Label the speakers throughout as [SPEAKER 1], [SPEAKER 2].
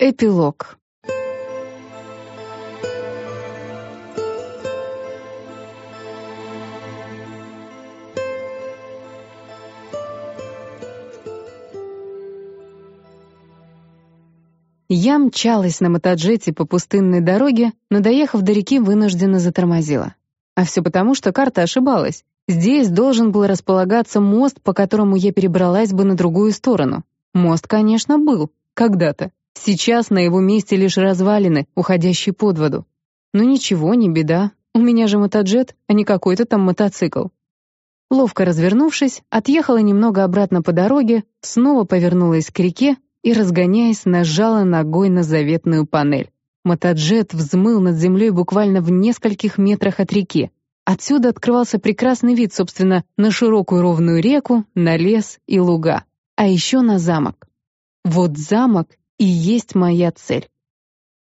[SPEAKER 1] Эпилог. Я мчалась на мотоджете по пустынной дороге, но, доехав до реки, вынужденно затормозила. А все потому, что карта ошибалась. Здесь должен был располагаться мост, по которому я перебралась бы на другую сторону. Мост, конечно, был, когда-то. Сейчас на его месте лишь развалины, уходящие под воду. Но ничего, не беда. У меня же мотоджет, а не какой-то там мотоцикл. Ловко развернувшись, отъехала немного обратно по дороге, снова повернулась к реке и, разгоняясь, нажала ногой на заветную панель. Мотоджет взмыл над землей буквально в нескольких метрах от реки. Отсюда открывался прекрасный вид, собственно, на широкую ровную реку, на лес и луга, а еще на замок. Вот замок и есть моя цель.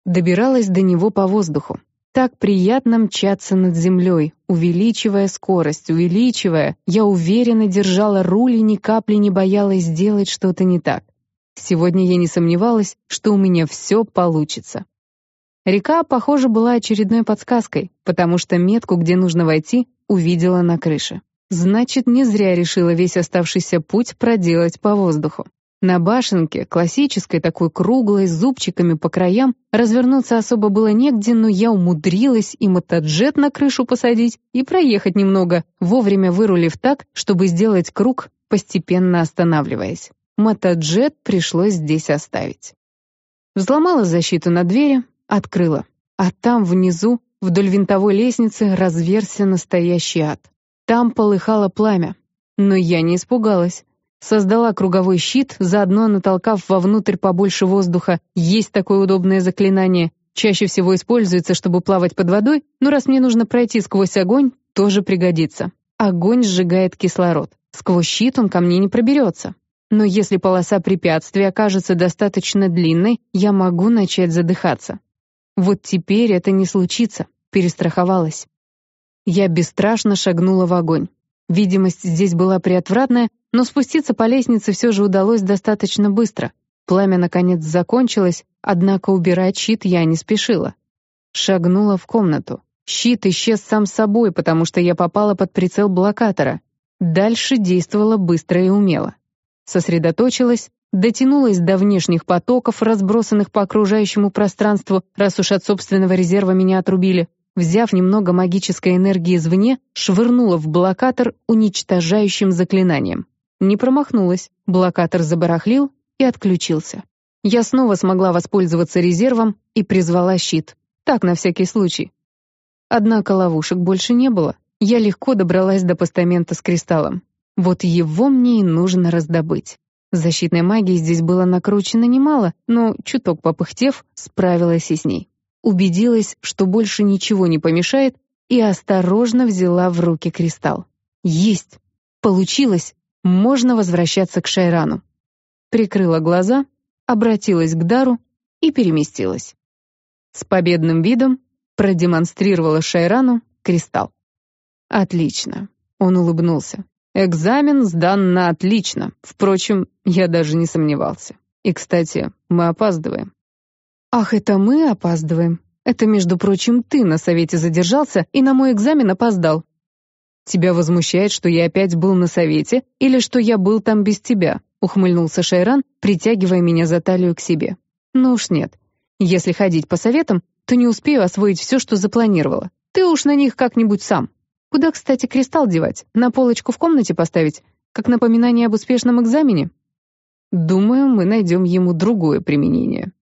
[SPEAKER 1] Добиралась до него по воздуху. Так приятно мчаться над землей, увеличивая скорость, увеличивая. Я уверенно держала руль и ни капли не боялась сделать что-то не так. Сегодня я не сомневалась, что у меня все получится. Река, похоже, была очередной подсказкой, потому что метку, где нужно войти, увидела на крыше. Значит, не зря решила весь оставшийся путь проделать по воздуху. На башенке, классической, такой круглой, с зубчиками по краям, развернуться особо было негде, но я умудрилась и мотоджет на крышу посадить, и проехать немного, вовремя вырулив так, чтобы сделать круг, постепенно останавливаясь. Мотоджет пришлось здесь оставить. Взломала защиту на двери, открыла. А там внизу, вдоль винтовой лестницы, разверся настоящий ад. Там полыхало пламя. Но я не испугалась. Создала круговой щит, заодно натолкав вовнутрь побольше воздуха. Есть такое удобное заклинание. Чаще всего используется, чтобы плавать под водой, но раз мне нужно пройти сквозь огонь, тоже пригодится. Огонь сжигает кислород. Сквозь щит он ко мне не проберется. Но если полоса препятствий окажется достаточно длинной, я могу начать задыхаться. Вот теперь это не случится, перестраховалась. Я бесстрашно шагнула в огонь. Видимость здесь была приотвратная, но спуститься по лестнице все же удалось достаточно быстро. Пламя, наконец, закончилось, однако убирать щит я не спешила. Шагнула в комнату. Щит исчез сам собой, потому что я попала под прицел блокатора. Дальше действовала быстро и умело. Сосредоточилась, дотянулась до внешних потоков, разбросанных по окружающему пространству, раз уж от собственного резерва меня отрубили, взяв немного магической энергии извне, швырнула в блокатор уничтожающим заклинанием. Не промахнулась, блокатор забарахлил и отключился. Я снова смогла воспользоваться резервом и призвала щит. Так, на всякий случай. Однако ловушек больше не было. Я легко добралась до постамента с кристаллом. Вот его мне и нужно раздобыть. Защитной магии здесь было накручено немало, но, чуток попыхтев, справилась и с ней убедилась, что больше ничего не помешает, и осторожно взяла в руки кристалл. Есть! Получилось! Можно возвращаться к Шайрану. Прикрыла глаза, обратилась к Дару и переместилась. С победным видом продемонстрировала Шайрану кристалл. Отлично. Он улыбнулся. Экзамен сдан на отлично. Впрочем, я даже не сомневался. И, кстати, мы опаздываем. «Ах, это мы опаздываем. Это, между прочим, ты на совете задержался и на мой экзамен опоздал. Тебя возмущает, что я опять был на совете или что я был там без тебя?» ухмыльнулся Шайран, притягивая меня за талию к себе. «Ну уж нет. Если ходить по советам, то не успею освоить все, что запланировала. Ты уж на них как-нибудь сам. Куда, кстати, кристалл девать? На полочку в комнате поставить? Как напоминание об успешном экзамене?» «Думаю, мы найдем ему другое применение»,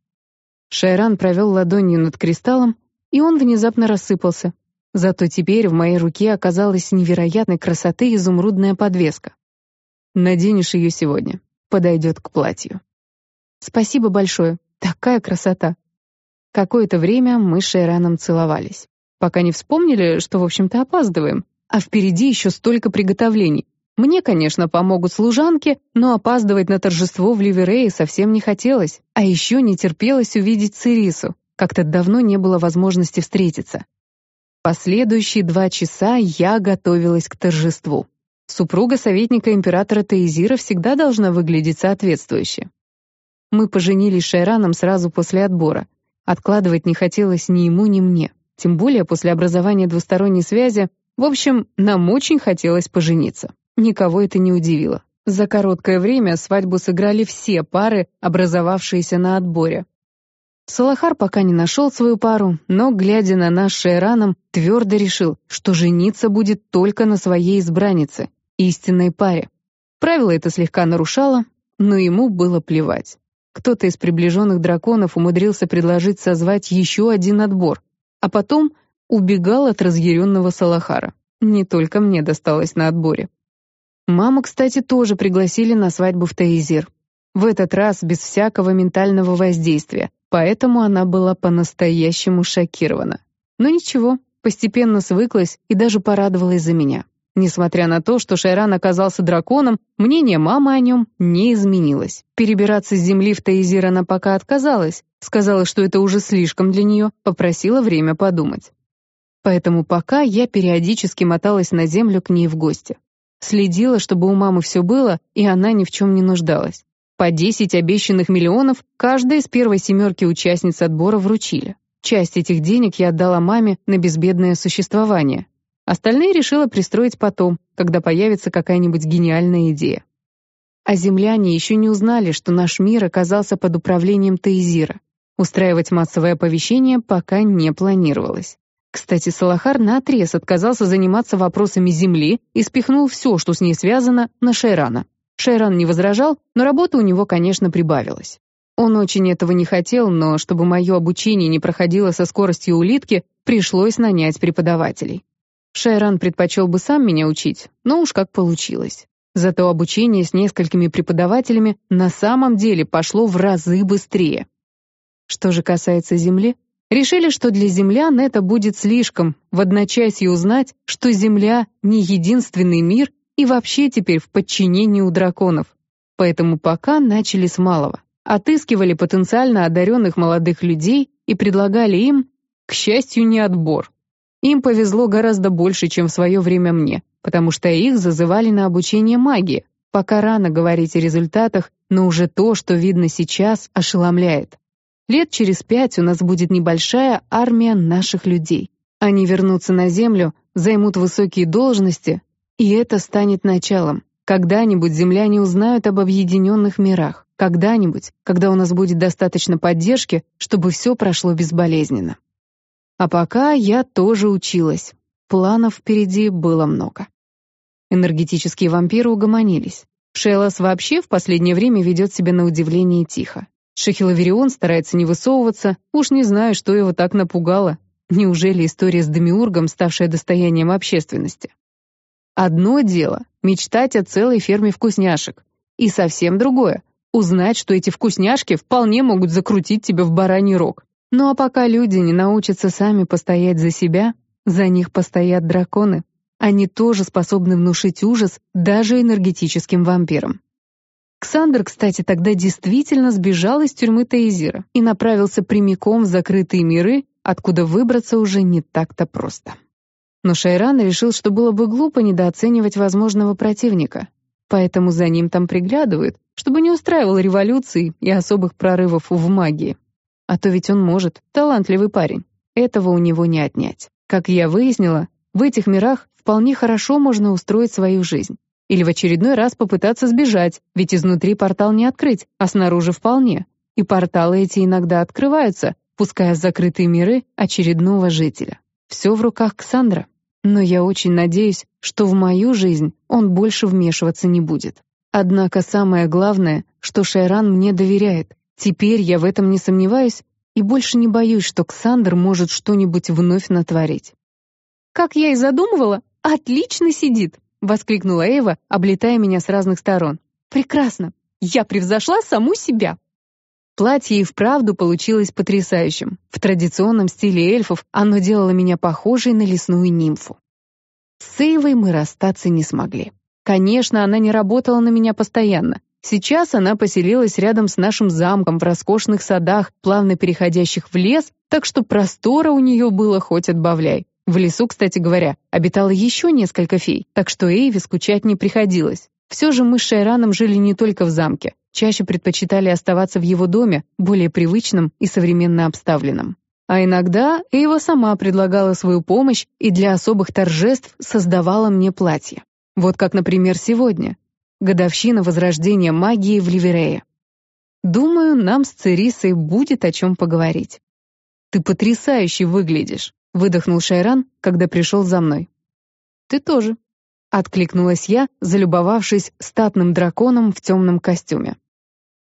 [SPEAKER 1] Шайран провел ладонью над кристаллом, и он внезапно рассыпался. Зато теперь в моей руке оказалась невероятной красоты изумрудная подвеска. Наденешь ее сегодня. Подойдет к платью. Спасибо большое. Такая красота. Какое-то время мы с Шайраном целовались. Пока не вспомнили, что, в общем-то, опаздываем. А впереди еще столько приготовлений. Мне, конечно, помогут служанки, но опаздывать на торжество в Ливерее совсем не хотелось, а еще не терпелось увидеть Цирису. Как-то давно не было возможности встретиться. Последующие два часа я готовилась к торжеству. Супруга советника императора Таизира всегда должна выглядеть соответствующе. мы поженились Шайраном сразу после отбора. Откладывать не хотелось ни ему, ни мне. Тем более после образования двусторонней связи. В общем, нам очень хотелось пожениться. Никого это не удивило. За короткое время свадьбу сыграли все пары, образовавшиеся на отборе. Салахар пока не нашел свою пару, но, глядя на нас с Шейраном, твердо решил, что жениться будет только на своей избраннице, истинной паре. Правило это слегка нарушало, но ему было плевать. Кто-то из приближенных драконов умудрился предложить созвать еще один отбор, а потом убегал от разъяренного Салахара. Не только мне досталось на отборе. Маму, кстати, тоже пригласили на свадьбу в Таизир. В этот раз без всякого ментального воздействия, поэтому она была по-настоящему шокирована. Но ничего, постепенно свыклась и даже порадовалась за меня. Несмотря на то, что Шайран оказался драконом, мнение мамы о нем не изменилось. Перебираться с земли в Таизир она пока отказалась, сказала, что это уже слишком для нее, попросила время подумать. Поэтому пока я периодически моталась на землю к ней в гости. Следила, чтобы у мамы все было, и она ни в чем не нуждалась. По 10 обещанных миллионов каждая из первой семерки участниц отбора вручили. Часть этих денег я отдала маме на безбедное существование. Остальные решила пристроить потом, когда появится какая-нибудь гениальная идея. А земляне еще не узнали, что наш мир оказался под управлением Таизира. Устраивать массовое оповещение пока не планировалось. Кстати, Салахар наотрез отказался заниматься вопросами Земли и спихнул все, что с ней связано, на Шайрана. Шайран не возражал, но работы у него, конечно, прибавилось. Он очень этого не хотел, но чтобы мое обучение не проходило со скоростью улитки, пришлось нанять преподавателей. Шайран предпочел бы сам меня учить, но уж как получилось. Зато обучение с несколькими преподавателями на самом деле пошло в разы быстрее. Что же касается Земли, решили, что для землян это будет слишком, в одночасье узнать, что Земля не единственный мир и вообще теперь в подчинении у драконов. Поэтому пока начали с малого. Отыскивали потенциально одаренных молодых людей и предлагали им, к счастью, не отбор. Им повезло гораздо больше, чем в свое время мне, потому что их зазывали на обучение магии. Пока рано говорить о результатах, но уже то, что видно сейчас, ошеломляет. Лет через пять у нас будет небольшая армия наших людей. Они вернутся на Землю, займут высокие должности, и это станет началом. Когда-нибудь земляне узнают об объединенных мирах. Когда-нибудь, когда у нас будет достаточно поддержки, чтобы все прошло безболезненно. А пока я тоже училась. Планов впереди было много. Энергетические вампиры угомонились. Шейлас вообще в последнее время ведет себя на удивление тихо. Шахиловерион старается не высовываться, уж не знаю, что его так напугало. Неужели история с Демиургом, ставшая достоянием общественности? Одно дело — мечтать о целой ферме вкусняшек. И совсем другое — узнать, что эти вкусняшки вполне могут закрутить тебя в бараний рог. Ну а пока люди не научатся сами постоять за себя, за них постоят драконы. Они тоже способны внушить ужас даже энергетическим вампирам. Ксандр, кстати, тогда действительно сбежал из тюрьмы Таизира и направился прямиком в закрытые миры, откуда выбраться уже не так-то просто. Но Шайран решил, что было бы глупо недооценивать возможного противника, поэтому за ним там приглядывают, чтобы не устраивал революции и особых прорывов в магии. А то ведь он может, талантливый парень. Этого у него не отнять. Как я выяснила, в этих мирах вполне хорошо можно устроить свою жизнь. Или в очередной раз попытаться сбежать, ведь изнутри портал не открыть, а снаружи вполне. И порталы эти иногда открываются, пуская в закрытые миры очередного жителя. Все в руках Ксандра. Но я очень надеюсь, что в мою жизнь он больше вмешиваться не будет. Однако самое главное, что Шайран мне доверяет. Теперь я в этом не сомневаюсь и больше не боюсь, что Ксандр может что-нибудь вновь натворить. «Как я и задумывала, отлично сидит!» — воскликнула Эва, облетая меня с разных сторон. «Прекрасно! Я превзошла саму себя!» Платье и вправду получилось потрясающим. В традиционном стиле эльфов оно делало меня похожей на лесную нимфу. С Эйвой мы расстаться не смогли. Конечно, она не работала на меня постоянно. Сейчас она поселилась рядом с нашим замком в роскошных садах, плавно переходящих в лес, так что простора у нее было хоть отбавляй. В лесу, кстати говоря, обитало еще несколько фей, так что Эйве скучать не приходилось. Все же мы с Шайраном жили не только в замке, чаще предпочитали оставаться в его доме, более привычном и современно обставленном. А иногда Эйва сама предлагала свою помощь и для особых торжеств создавала мне платье. Вот как, например, сегодня. Годовщина возрождения магии в Ливерее. Думаю, нам с Церисой будет о чем поговорить. «Ты потрясающе выглядишь», — выдохнул Шайран, когда пришел за мной. «Ты тоже», — откликнулась я, залюбовавшись статным драконом в темном костюме.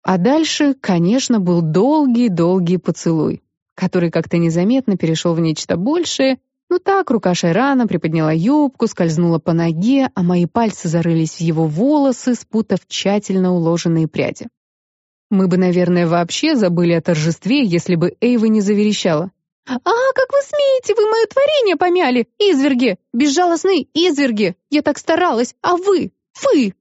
[SPEAKER 1] А дальше, конечно, был долгий-долгий поцелуй который как-то незаметно перешел в нечто большее. Ну так, рука Шайрана приподняла юбку, скользнула по ноге, а мои пальцы зарылись в его волосы, спутав тщательно уложенные пряди. Мы бы, наверное, вообще забыли о торжестве, если бы Эйва не заверещала. «А, как вы смеете, вы мое творение помяли! Изверги! Безжалостные изверги! Я так старалась, а вы? Вы!»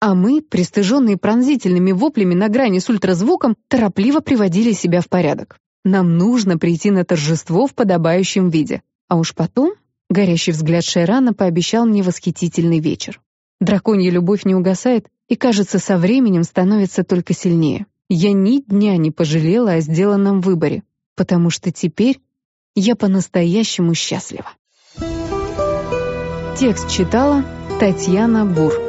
[SPEAKER 1] А мы, пристыженные пронзительными воплями на грани с ультразвуком, торопливо приводили себя в порядок. Нам нужно прийти на торжество в подобающем виде. А уж потом горящий взгляд Шайрана пообещал мне восхитительный вечер. Драконья любовь не угасает и, кажется, со временем становится только сильнее. Я ни дня не пожалела о сделанном выборе, потому что теперь я по-настоящему счастлива. Текст читала Татьяна Бур.